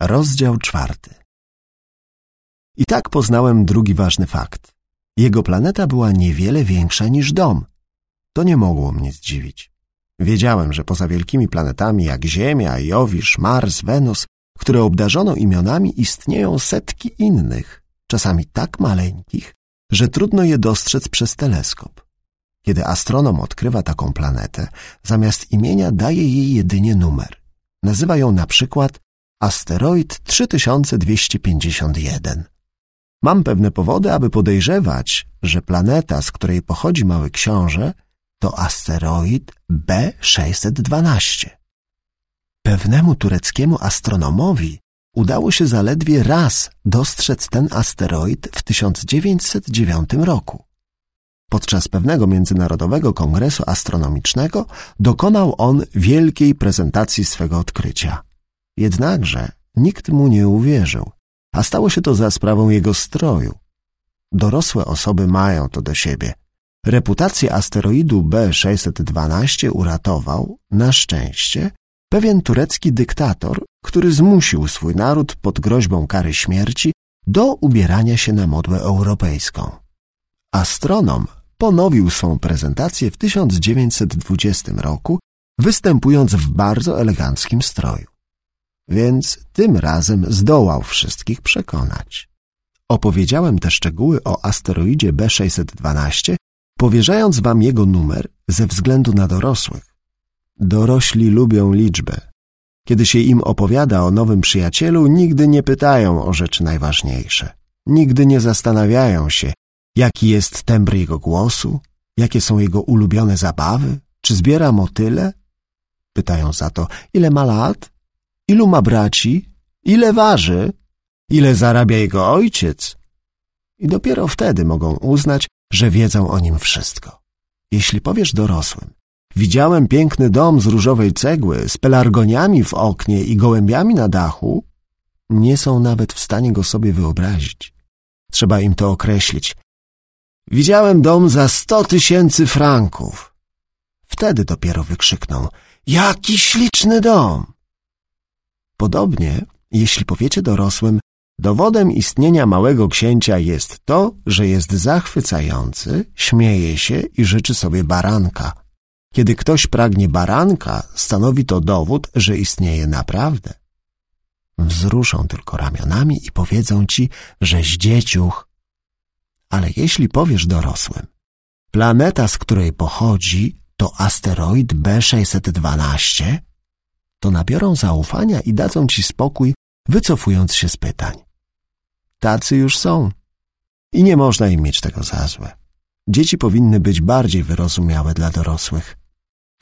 Rozdział czwarty. I tak poznałem drugi ważny fakt. Jego planeta była niewiele większa niż dom. To nie mogło mnie zdziwić. Wiedziałem, że poza wielkimi planetami jak Ziemia, Jowisz, Mars, Wenus, które obdarzono imionami, istnieją setki innych, czasami tak maleńkich, że trudno je dostrzec przez teleskop. Kiedy astronom odkrywa taką planetę, zamiast imienia daje jej jedynie numer. Nazywa ją na przykład asteroid 3251. Mam pewne powody, aby podejrzewać, że planeta, z której pochodzi Mały Książę, to asteroid B612. Pewnemu tureckiemu astronomowi udało się zaledwie raz dostrzec ten asteroid w 1909 roku. Podczas pewnego międzynarodowego kongresu astronomicznego dokonał on wielkiej prezentacji swego odkrycia. Jednakże nikt mu nie uwierzył, a stało się to za sprawą jego stroju. Dorosłe osoby mają to do siebie. Reputację asteroidu B612 uratował, na szczęście, pewien turecki dyktator, który zmusił swój naród pod groźbą kary śmierci do ubierania się na modłę europejską. Astronom ponowił swą prezentację w 1920 roku, występując w bardzo eleganckim stroju. Więc tym razem zdołał wszystkich przekonać. Opowiedziałem te szczegóły o asteroidzie B612, powierzając wam jego numer ze względu na dorosłych. Dorośli lubią liczbę. Kiedy się im opowiada o nowym przyjacielu, nigdy nie pytają o rzeczy najważniejsze. Nigdy nie zastanawiają się, jaki jest tembr jego głosu, jakie są jego ulubione zabawy, czy zbiera motyle. Pytają za to, ile ma lat, ilu ma braci, ile waży, ile zarabia jego ojciec. I dopiero wtedy mogą uznać, że wiedzą o nim wszystko. Jeśli powiesz dorosłym, widziałem piękny dom z różowej cegły, z pelargoniami w oknie i gołębiami na dachu, nie są nawet w stanie go sobie wyobrazić. Trzeba im to określić. Widziałem dom za sto tysięcy franków. Wtedy dopiero wykrzykną, jaki śliczny dom! Podobnie, jeśli powiecie dorosłym, dowodem istnienia małego księcia jest to, że jest zachwycający, śmieje się i życzy sobie baranka. Kiedy ktoś pragnie baranka, stanowi to dowód, że istnieje naprawdę. Wzruszą tylko ramionami i powiedzą ci, żeś dzieciuch. Ale jeśli powiesz dorosłym, planeta, z której pochodzi, to asteroid B612, to nabiorą zaufania i dadzą ci spokój, wycofując się z pytań. Tacy już są. I nie można im mieć tego za złe. Dzieci powinny być bardziej wyrozumiałe dla dorosłych.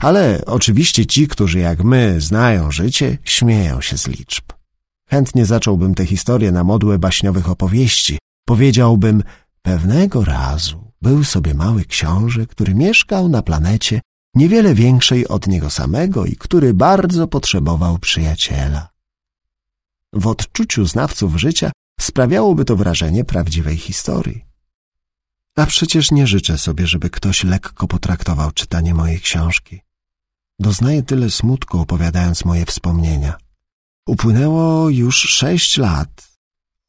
Ale oczywiście ci, którzy jak my znają życie, śmieją się z liczb. Chętnie zacząłbym tę historię na modłę baśniowych opowieści. Powiedziałbym, pewnego razu był sobie mały książę, który mieszkał na planecie niewiele większej od niego samego i który bardzo potrzebował przyjaciela. W odczuciu znawców życia sprawiałoby to wrażenie prawdziwej historii. A przecież nie życzę sobie, żeby ktoś lekko potraktował czytanie mojej książki. Doznaję tyle smutku, opowiadając moje wspomnienia. Upłynęło już sześć lat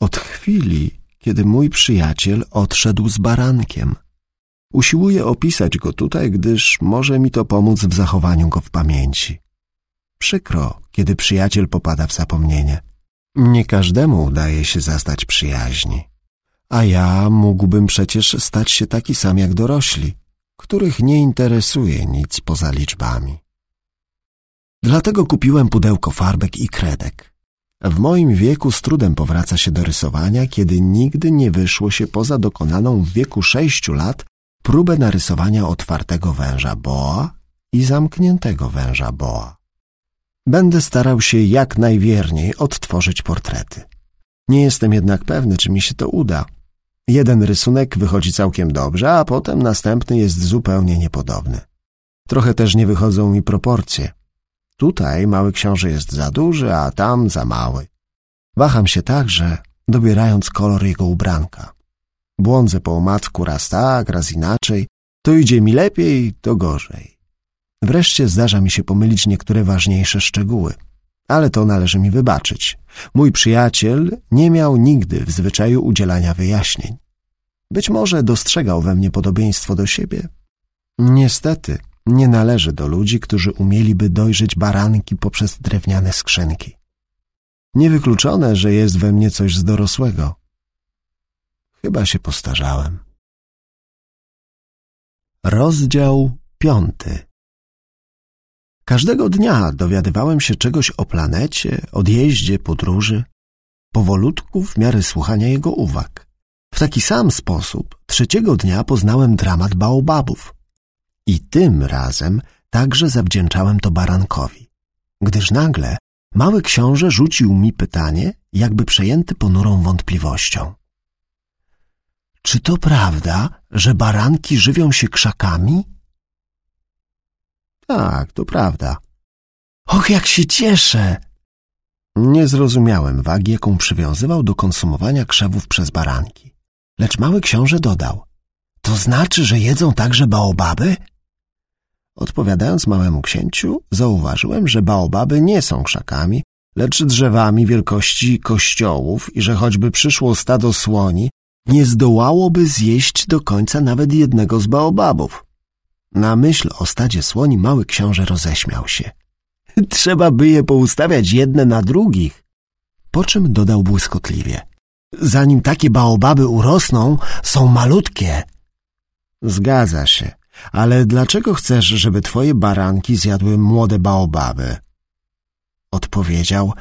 od chwili, kiedy mój przyjaciel odszedł z barankiem. Usiłuję opisać go tutaj, gdyż może mi to pomóc w zachowaniu go w pamięci. Przykro, kiedy przyjaciel popada w zapomnienie. Nie każdemu udaje się zastać przyjaźni. A ja mógłbym przecież stać się taki sam jak dorośli, których nie interesuje nic poza liczbami. Dlatego kupiłem pudełko farbek i kredek. W moim wieku z trudem powraca się do rysowania, kiedy nigdy nie wyszło się poza dokonaną w wieku sześciu lat próbę narysowania otwartego węża boa i zamkniętego węża boa. Będę starał się jak najwierniej odtworzyć portrety. Nie jestem jednak pewny, czy mi się to uda. Jeden rysunek wychodzi całkiem dobrze, a potem następny jest zupełnie niepodobny. Trochę też nie wychodzą mi proporcje. Tutaj mały książę jest za duży, a tam za mały. Waham się także, dobierając kolor jego ubranka. Błądzę po omacku raz tak, raz inaczej. To idzie mi lepiej, to gorzej. Wreszcie zdarza mi się pomylić niektóre ważniejsze szczegóły. Ale to należy mi wybaczyć. Mój przyjaciel nie miał nigdy w zwyczaju udzielania wyjaśnień. Być może dostrzegał we mnie podobieństwo do siebie. Niestety, nie należy do ludzi, którzy umieliby dojrzeć baranki poprzez drewniane skrzynki. Niewykluczone, że jest we mnie coś z dorosłego. Chyba się postarzałem. Rozdział piąty Każdego dnia dowiadywałem się czegoś o planecie, odjeździe, podróży, powolutku w miarę słuchania jego uwag. W taki sam sposób trzeciego dnia poznałem dramat baobabów. I tym razem także zawdzięczałem to barankowi, gdyż nagle mały książę rzucił mi pytanie, jakby przejęty ponurą wątpliwością. Czy to prawda, że baranki żywią się krzakami? Tak, to prawda. Och, jak się cieszę! Nie zrozumiałem wagi, jaką przywiązywał do konsumowania krzewów przez baranki. Lecz mały książę dodał. To znaczy, że jedzą także baobaby? Odpowiadając małemu księciu, zauważyłem, że baobaby nie są krzakami, lecz drzewami wielkości kościołów i że choćby przyszło stado słoni, nie zdołałoby zjeść do końca nawet jednego z baobabów. Na myśl o stadzie słoni mały książę roześmiał się. Trzeba by je poustawiać jedne na drugich. Po czym dodał błyskotliwie. Zanim takie baobaby urosną, są malutkie. Zgadza się, ale dlaczego chcesz, żeby twoje baranki zjadły młode baobaby? Odpowiedział,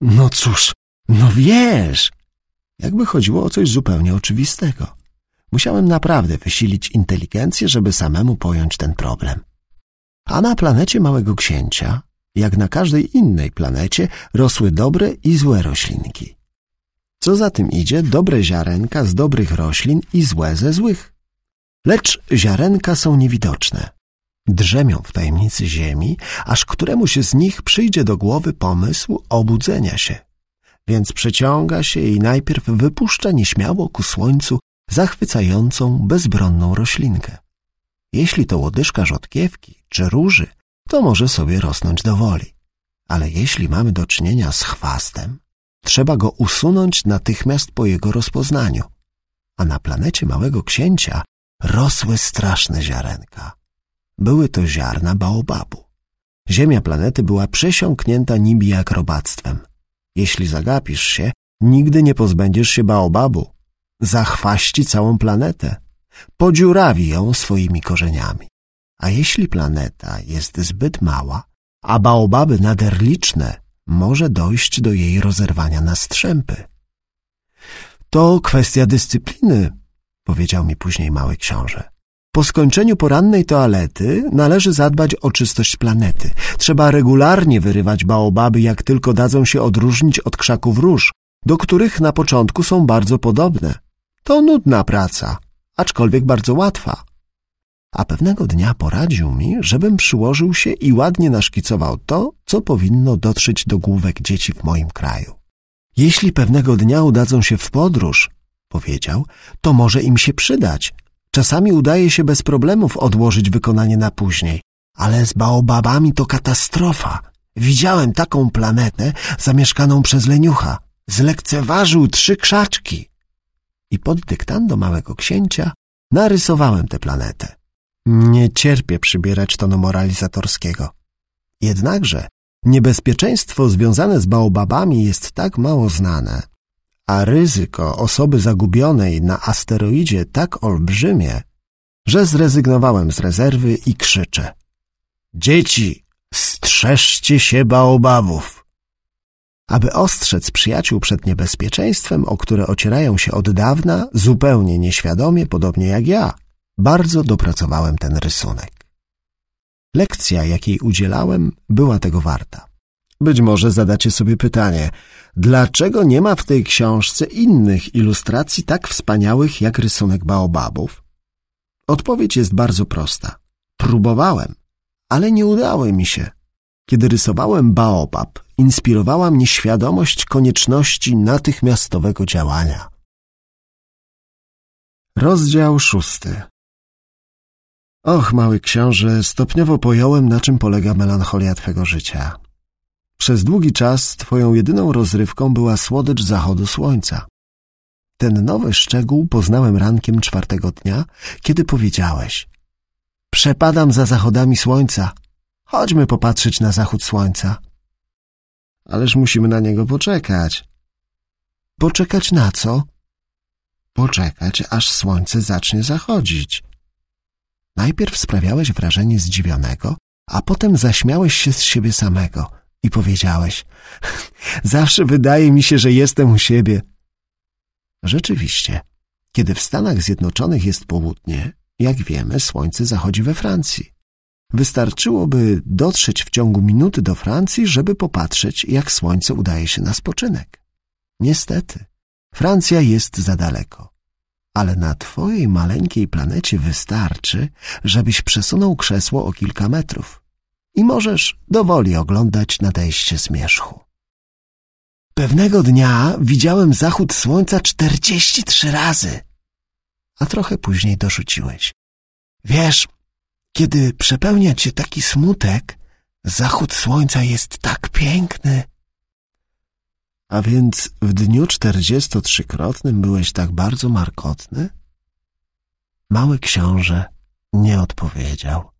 no cóż, no wiesz. Jakby chodziło o coś zupełnie oczywistego. Musiałem naprawdę wysilić inteligencję, żeby samemu pojąć ten problem. A na planecie Małego Księcia, jak na każdej innej planecie, rosły dobre i złe roślinki. Co za tym idzie, dobre ziarenka z dobrych roślin i złe ze złych. Lecz ziarenka są niewidoczne. Drzemią w tajemnicy ziemi, aż któremuś z nich przyjdzie do głowy pomysł obudzenia się. Więc przeciąga się i najpierw wypuszcza nieśmiało ku słońcu zachwycającą, bezbronną roślinkę. Jeśli to łodyżka rzodkiewki czy róży, to może sobie rosnąć do woli. Ale jeśli mamy do czynienia z chwastem, trzeba go usunąć natychmiast po jego rozpoznaniu. A na planecie Małego Księcia rosły straszne ziarenka. Były to ziarna baobabu. Ziemia planety była przesiąknięta nibi jak robactwem. Jeśli zagapisz się, nigdy nie pozbędziesz się baobabu, zachwaści całą planetę, podziurawi ją swoimi korzeniami. A jeśli planeta jest zbyt mała, a baobaby nader liczne, może dojść do jej rozerwania na strzępy. To kwestia dyscypliny, powiedział mi później mały książę. Po skończeniu porannej toalety należy zadbać o czystość planety. Trzeba regularnie wyrywać baobaby, jak tylko dadzą się odróżnić od krzaków róż, do których na początku są bardzo podobne. To nudna praca, aczkolwiek bardzo łatwa. A pewnego dnia poradził mi, żebym przyłożył się i ładnie naszkicował to, co powinno dotrzeć do główek dzieci w moim kraju. Jeśli pewnego dnia udadzą się w podróż, powiedział, to może im się przydać. Czasami udaje się bez problemów odłożyć wykonanie na później, ale z baobabami to katastrofa. Widziałem taką planetę zamieszkaną przez leniucha. Zlekceważył trzy krzaczki i pod dyktando małego księcia narysowałem tę planetę. Nie cierpię przybierać tonu moralizatorskiego. Jednakże niebezpieczeństwo związane z baobabami jest tak mało znane, a ryzyko osoby zagubionej na asteroidzie tak olbrzymie, że zrezygnowałem z rezerwy i krzyczę. Dzieci, strzeżcie się baobabów! aby ostrzec przyjaciół przed niebezpieczeństwem, o które ocierają się od dawna, zupełnie nieświadomie, podobnie jak ja, bardzo dopracowałem ten rysunek. Lekcja, jakiej udzielałem, była tego warta. Być może zadacie sobie pytanie, dlaczego nie ma w tej książce innych ilustracji tak wspaniałych jak rysunek baobabów? Odpowiedź jest bardzo prosta. Próbowałem, ale nie udało mi się. Kiedy rysowałem baobab, inspirowała mnie świadomość konieczności natychmiastowego działania. Rozdział szósty Och, mały książę, stopniowo pojąłem, na czym polega melancholia twego życia. Przez długi czas twoją jedyną rozrywką była słodycz zachodu słońca. Ten nowy szczegół poznałem rankiem czwartego dnia, kiedy powiedziałeś Przepadam za zachodami słońca. Chodźmy popatrzeć na zachód słońca. Ależ musimy na niego poczekać. Poczekać na co? Poczekać, aż słońce zacznie zachodzić. Najpierw sprawiałeś wrażenie zdziwionego, a potem zaśmiałeś się z siebie samego i powiedziałeś Zawsze wydaje mi się, że jestem u siebie. Rzeczywiście, kiedy w Stanach Zjednoczonych jest południe, jak wiemy, słońce zachodzi we Francji. Wystarczyłoby dotrzeć w ciągu minuty do Francji, żeby popatrzeć, jak słońce udaje się na spoczynek. Niestety, Francja jest za daleko. Ale na twojej maleńkiej planecie wystarczy, żebyś przesunął krzesło o kilka metrów i możesz dowoli oglądać nadejście zmierzchu. Pewnego dnia widziałem zachód słońca czterdzieści trzy razy, a trochę później dorzuciłeś. Wiesz, kiedy przepełnia cię taki smutek, zachód słońca jest tak piękny. A więc w dniu czterdziestotrzykrotnym byłeś tak bardzo markotny? Mały książę nie odpowiedział.